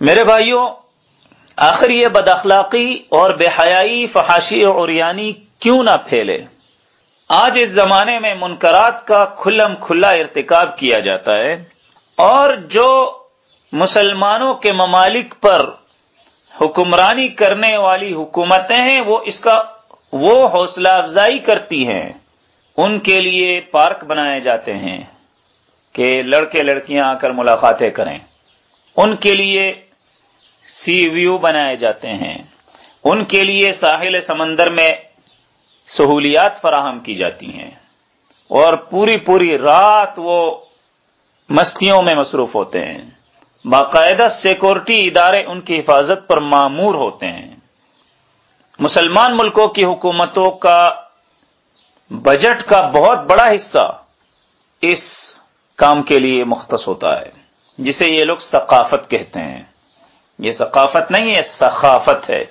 میرے بھائیوں، آخر یہ بد اخلاقی اور بے حیائی، فحاشی اور یعنی کیوں نہ پھیلے؟ آج اس زمانے میں منکرات کا کھلم کھلا ارتکاب کیا جاتا ہے اور جو مسلمانوں کے ممالک پر حکمرانی کرنے والی حکومتیں ہیں، وہ اس کا وہ حوصلہ افزائی کرتی ہیں۔ ان کے لیے پارک بنائے جاتے ہیں کہ لڑکے لڑکیاں آ کر ملاقاتیں کریں۔ ان کے لیے سی ویو بنائے جاتے ہیں۔ ان کے لیے ساحل سمندر میں سہولیات فراہم کی جاتی ہیں۔ اور پوری پوری رات وہ مستیوں میں مصروف ہوتے ہیں۔ باقاعدہ سیکورٹی ادارے ان کی حفاظت پر معمور ہوتے ہیں۔ مسلمان ملکوں کی حکومتوں کا بجٹ کا بہت بڑا حصہ اس کام کے لیے مختص ہوتا ہے، جسے یہ لوگ ثقافت کہتے ہیں۔ یہ ثقافت نہیں ہے ثقافت ہے۔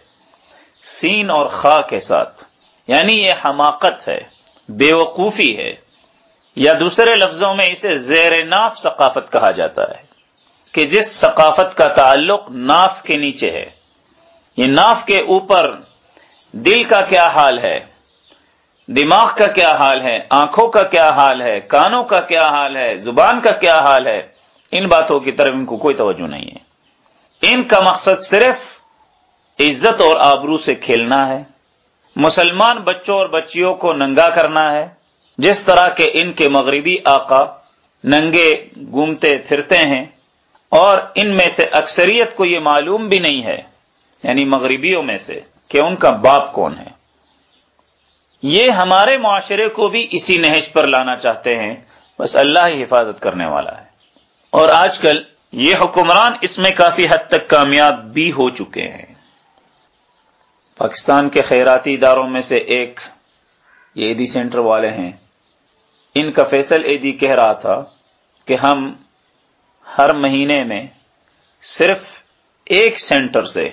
سین اور خا کے ساتھ۔ یعنی یہ حماقت ہے بے وقوفی ہے۔ یا دوسرے لفظوں میں اسے زیر ناف ثقافت کہا جاتا ہے۔ کہ جس ثقافت کا تعلق ناف کے نیچے ہے۔ یہ ناف کے اوپر دل کا کیا حال ہے؟ دماغ کا کیا حال ہے؟ آنکھوں کا کیا حال ہے؟ کانوں کا کیا حال ہے؟ زبان کا کیا حال ہے؟ ان باتوں کی طرف ان کو کوئی توجہ نہیں ہے۔ ان کا مقصد صرف عزت اور آبرو سے کھیلنا ہے۔ مسلمان بچوں اور بچیوں کو ننگا کرنا ہے۔ جس طرح کے ان کے مغربی آقا ننگے، گھومتے، پھرتے ہیں۔ اور ان میں سے اکثریت کو یہ معلوم بھی نہیں ہے یعنی مغربیوں میں سے، کہ ان کا باپ کون ہے۔ یہ ہمارے معاشرے کو بھی اسی نہج پر لانا چاہتے ہیں۔ بس اللہ ہی حفاظت کرنے والا ہے۔ اور آج کل یہ حکمران اس میں کافی حد تک کامیاب بھی ہو چکے ہیں۔ پاکستان کے خیراتی اداروں میں سے ایک یہ ایدی سینٹر والے ہیں۔ ان کا فیصل ایدی کہہ رہا تھا کہ ہم ہر مہینے میں صرف ایک سینٹر سے،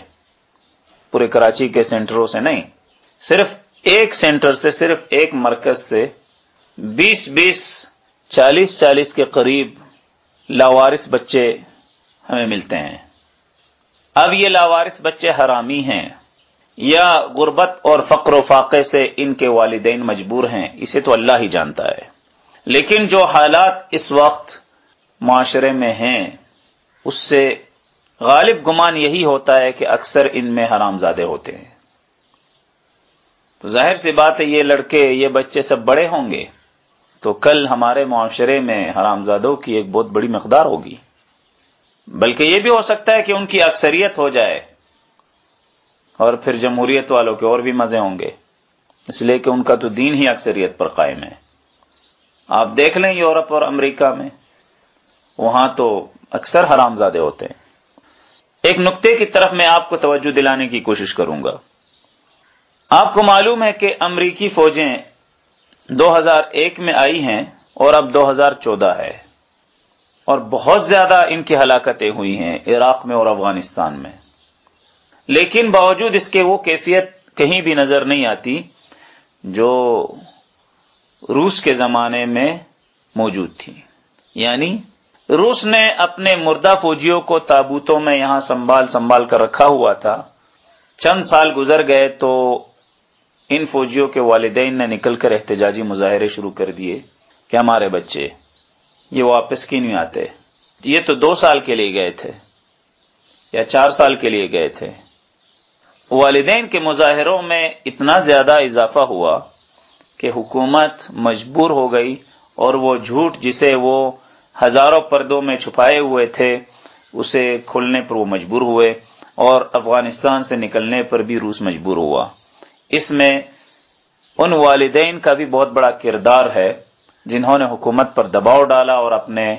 پورے کراچی کے سینٹروں سے نہیں، صرف ایک سینٹر سے، صرف ایک مرکز سے بیس بیس چالیس چالیس کے قریب لاوارس بچے ہمیں ملتے ہیں۔ اب یہ لاوارس بچے حرامی ہیں۔ یا غربت اور فقر و فاقے سے ان کے والدین مجبور ہیں، اسے تو اللہ ہی جانتا ہے۔ لیکن جو حالات اس وقت معاشرے میں ہیں، اس سے غالب گمان یہی ہوتا ہے کہ اکثر ان میں حرام زادے ہوتے ہیں۔ تو ظاہر سی بات ہے، یہ لڑکے، یہ بچے سب بڑے ہوں گے۔ تو کل ہمارے معاشرے میں حرام زادوں کی ایک بہت بڑی مقدار ہوگی۔ بلکہ یہ بھی ہو سکتا ہے کہ ان کی اکثریت ہو جائے اور پھر جمہوریت والوں کے اور بھی مزے ہوں گے۔ اس لیے کہ ان کا تو دین ہی اکثریت پر قائم ہے۔ آپ دیکھ لیں یورپ اور امریکہ میں، وہاں تو اکثر حرام زادے ہوتے ہیں۔ ایک نقطے کی طرف میں آپ کو توجہ دلانے کی کوشش کروں گا۔ آپ کو معلوم ہے کہ امریکی فوجیں دو ہزار ایک میں آئی ہیں اور اب دو ہزار چودہ ہے۔ اور بہت زیادہ ان کی ہلاکتیں ہوئی ہیں عراق میں اور افغانستان میں۔ لیکن باوجود اس کے وہ کیفیت کہیں بھی نظر نہیں آتی جو روس کے زمانے میں موجود تھی۔ یعنی روس نے اپنے مردہ فوجیوں کو تابوتوں میں یہاں سنبھال سنبھال کر رکھا ہوا تھا۔ چند سال گزر گئے تو ان فوجیوں کے والدین نے نکل کر احتجاجی مظاہرے شروع کر دیے کہ ہمارے بچے، یہ واپس کی نہیں آتے؟ یہ تو دو سال کے لیے گئے تھے، یا چار سال کے لیے گئے تھے۔ والدین کے مظاہروں میں اتنا زیادہ اضافہ ہوا کہ حکومت مجبور ہو گئی اور وہ جھوٹ جسے وہ ہزاروں پردوں میں چھپائے ہوئے تھے، اسے کھلنے پر وہ مجبور ہوئے اور افغانستان سے نکلنے پر بھی روس مجبور ہوا۔ اس میں ان والدین کا بھی بہت بڑا کردار ہے جنہوں نے حکومت پر دباؤ ڈالا اور اپنے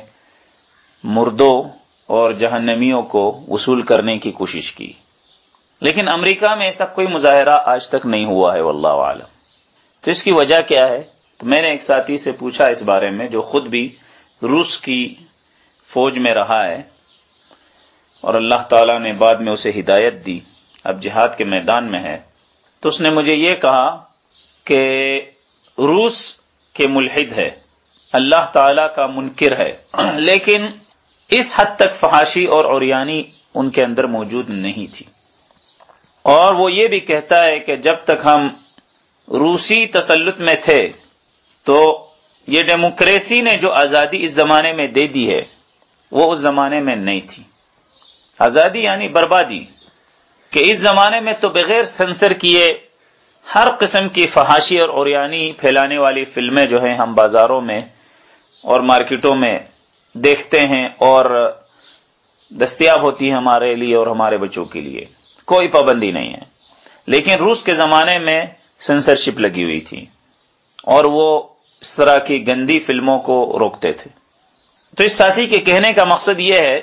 مردوں اور جہنمیوں کو وصول کرنے کی کوشش کی۔ لیکن امریکہ میں ایسا کوئی مظاہرہ آج تک نہیں ہوا ہے، واللہ عالم۔ تو اس کی وجہ کیا ہے؟ تو میں نے ایک ساتھی سے پوچھا اس بارے میں، جو خود بھی روس کی فوج میں رہا ہے، اور اللہ تعالی نے بعد میں اسے ہدایت دی۔ اب جہاد کے میدان میں ہے۔ تو اس نے مجھے یہ کہا کہ روس کے ملحد ہے، اللہ تعالی کا منکر ہے، لیکن اس حد تک فحاشی اور اوریانی ان کے اندر موجود نہیں تھی۔ اور وہ یہ بھی کہتا ہے کہ جب تک ہم روسی تسلط میں تھے، تو یہ ڈیموکریسی نے جو آزادی اس زمانے میں دے دی ہے، وہ اس زمانے میں نہیں تھی۔ آزادی یعنی بربادی۔ کہ اس زمانے میں تو بغیر سنسر کیے ہر قسم کی فحاشی اور اوریانی پھیلانے والی فلمیں جو ہیں ہم بازاروں میں اور مارکیٹوں میں دیکھتے ہیں اور دستیاب ہوتی ہیں ہمارے لیے اور ہمارے بچوں کے لیے۔ کوئی پابندی نہیں ہے۔ لیکن روس کے زمانے میں سینسرشپ لگی ہوئی تھی اور وہ اس طرح کی گندی فلموں کو روکتے تھے۔ تو اس ساتھی کے کہنے کا مقصد یہ ہے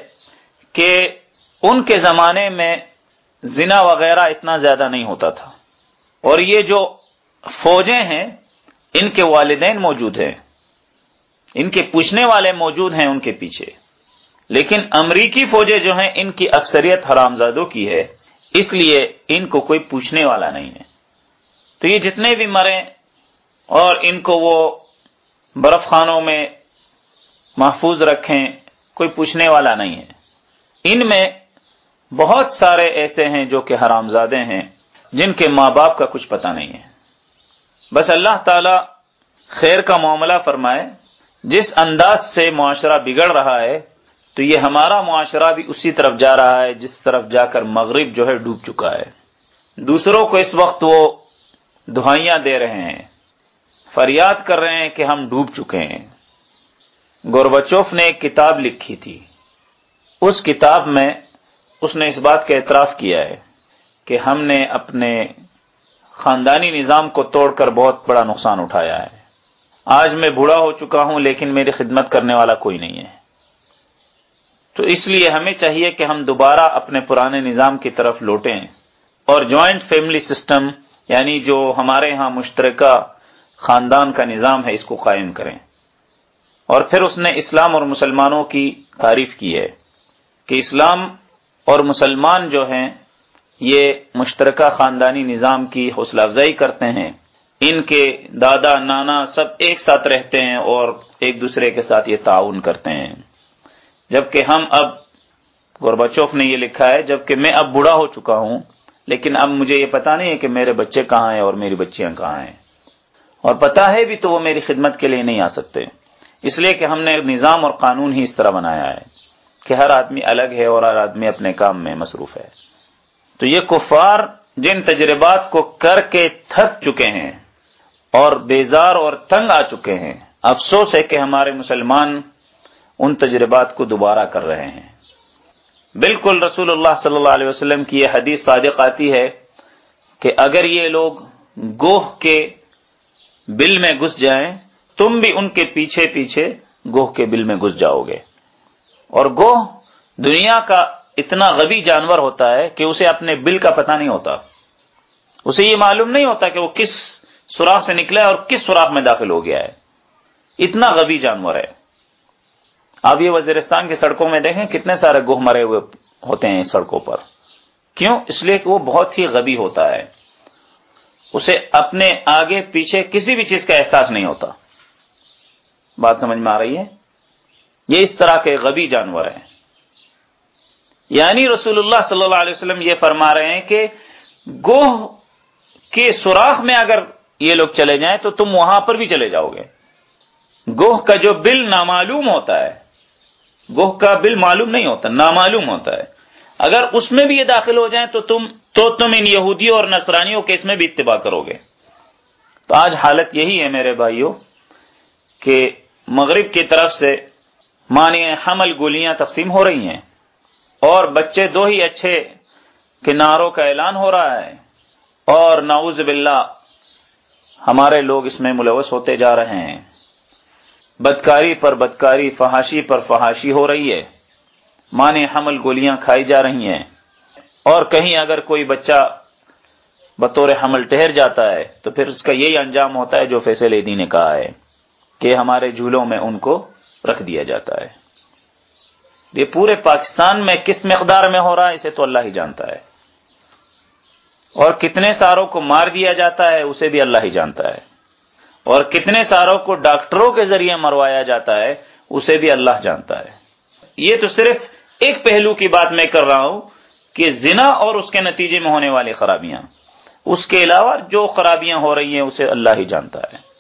کہ ان کے زمانے میں زنا وغیرہ اتنا زیادہ نہیں ہوتا تھا۔ اور یہ جو فوجیں ہیں، ان کے والدین موجود ہیں۔ ان کے پوچھنے والے موجود ہیں ان کے پیچھے۔ لیکن امریکی فوجیں جو ہیں، ان کی اکثریت حرامزادوں کی ہے۔ اس لیے ان کو کوئی پوچھنے والا نہیں ہے۔ تو یہ جتنے بھی مرے، اور ان کو وہ برف خانوں میں محفوظ رکھیں، کوئی پوچھنے والا نہیں ہے۔ ان میں بہت سارے ایسے ہیں جو کہ حرام زادے ہیں، جن کے ماں باپ کا کچھ پتہ نہیں ہے۔ بس اللہ تعالی خیر کا معاملہ فرمائے، جس انداز سے معاشرہ بگڑ رہا ہے، تو یہ ہمارا معاشرہ بھی اسی طرف جا رہا ہے، جس طرف جا کر مغرب جو ہے ڈوب چکا ہے۔ دوسروں کو اس وقت وہ دہائیاں دے رہے ہیں، فریاد کر رہے ہیں کہ ہم ڈوب چکے ہیں۔ گوربچوف نے ایک کتاب لکھی تھی۔ اس کتاب میں اس نے اس بات کا اعتراف کیا ہے کہ ہم نے اپنے خاندانی نظام کو توڑ کر بہت بڑا نقصان اٹھایا ہے۔ آج میں بوڑھا ہو چکا ہوں لیکن میری خدمت کرنے والا کوئی نہیں ہے۔ تو اس لیے ہمیں چاہیے کہ ہم دوبارہ اپنے پرانے نظام کی طرف لوٹیں اور جوائنٹ فیملی سسٹم یعنی جو ہمارے ہاں مشترکہ خاندان کا نظام ہے اس کو قائم کریں۔ اور پھر اس نے اسلام اور مسلمانوں کی تعریف کی ہے کہ اسلام اور مسلمان جو ہیں، یہ مشترکہ خاندانی نظام کی حوصلہ افزائی کرتے ہیں۔ ان کے دادا، نانا سب ایک ساتھ رہتے ہیں اور ایک دوسرے کے ساتھ یہ تعاون کرتے ہیں۔ جبکہ ہم اب گورباچوف نے یہ لکھا ہے، جبکہ میں اب بوڑھا ہو چکا ہوں، لیکن اب مجھے یہ پتا نہیں ہے کہ میرے بچے کہاں ہیں اور میری بچیاں کہاں ہیں۔ اور پتا ہے بھی تو وہ میری خدمت کے لیے نہیں آ سکتے۔ اس لیے کہ ہم نے نظام اور قانون ہی اس طرح بنایا ہے۔ کہ ہر آدمی الگ ہے اور ہر آدمی اپنے کام میں مصروف ہے۔ تو یہ کفار جن تجربات کو کر کے تھک چکے ہیں اور بیزار اور تنگ آ چکے ہیں، افسوس ہے کہ ہمارے مسلمان ان تجربات کو دوبارہ کر رہے ہیں۔ بالکل رسول اللہ صلی اللہ علیہ وسلم کی یہ حدیث صادق آتی ہے کہ اگر یہ لوگ گوہ کے بل میں گھس جائیں، تم بھی ان کے پیچھے پیچھے گوہ کے بل میں گھس جاؤ گے۔ اور گوہ دنیا کا اتنا غبی جانور ہوتا ہے کہ اسے اپنے بل کا پتہ نہیں ہوتا۔ اسے یہ معلوم نہیں ہوتا کہ وہ کس سوراخ سے نکلا ہے اور کس سوراخ میں داخل ہو گیا ہے۔ اتنا غبی جانور ہے۔ آپ یہ وزیرستان کی سڑکوں میں دیکھیں کتنے سارے گوہ مرے ہوئے ہوتے ہیں سڑکوں پر۔ کیوں؟ اس لیے کہ وہ بہت ہی غبی ہوتا ہے۔ اسے اپنے آگے پیچھے کسی بھی چیز کا احساس نہیں ہوتا۔ بات سمجھ میں آ رہی ہے؟ یہ اس طرح کے غبی جانور ہیں۔ یعنی رسول اللہ صلی اللہ علیہ وسلم یہ فرما رہے ہیں کہ گوہ کے سوراخ میں اگر یہ لوگ چلے جائیں تو تم وہاں پر بھی چلے جاؤ گے۔ گوہ کا جو بل نامعلوم ہوتا ہے، گوہ کا بل معلوم نہیں ہوتا، نامعلوم ہوتا ہے۔ اگر اس میں بھی یہ داخل ہو جائیں تو تم تو تم ان یہودیوں اور نصرانیوں کے اس میں بھی اتباع کرو گے۔ تو آج حالت یہی ہے میرے بھائیوں کہ مغرب کی طرف سے مانی حمل گولیاں تقسیم ہو رہی ہیں اور بچے دو ہی اچھے کناروں کا اعلان ہو رہا ہے اور نعوذ باللہ ہمارے لوگ اس میں ملوث ہوتے جا رہے ہیں بدکاری پر بدکاری، فحاشی پر فحاشی ہو رہی ہے مانے حمل گولیاں کھائی جا رہی ہیں اور کہیں اگر کوئی بچہ بطور حمل ٹہر جاتا ہے تو پھر اس کا یہی انجام ہوتا ہے جو فیصل ایدی نے کہا ہے کہ ہمارے جھولوں میں ان کو رکھ دیا جاتا ہے۔ یہ پورے پاکستان میں کس مقدار میں ہو رہا ہے، اسے تو اللہ ہی جانتا ہے۔ اور کتنے ساروں کو مار دیا جاتا ہے، اسے بھی اللہ ہی جانتا ہے۔ اور کتنے ساروں کو ڈاکٹروں کے ذریعے مروایا جاتا ہے، اسے بھی اللہ جانتا ہے۔ یہ تو صرف ایک پہلو کی بات میں کر رہا ہوں کہ زنا اور اس کے نتیجے میں ہونے والی خرابیاں۔ اس کے علاوہ جو خرابیاں ہو رہی ہیں، اسے اللہ ہی جانتا ہے۔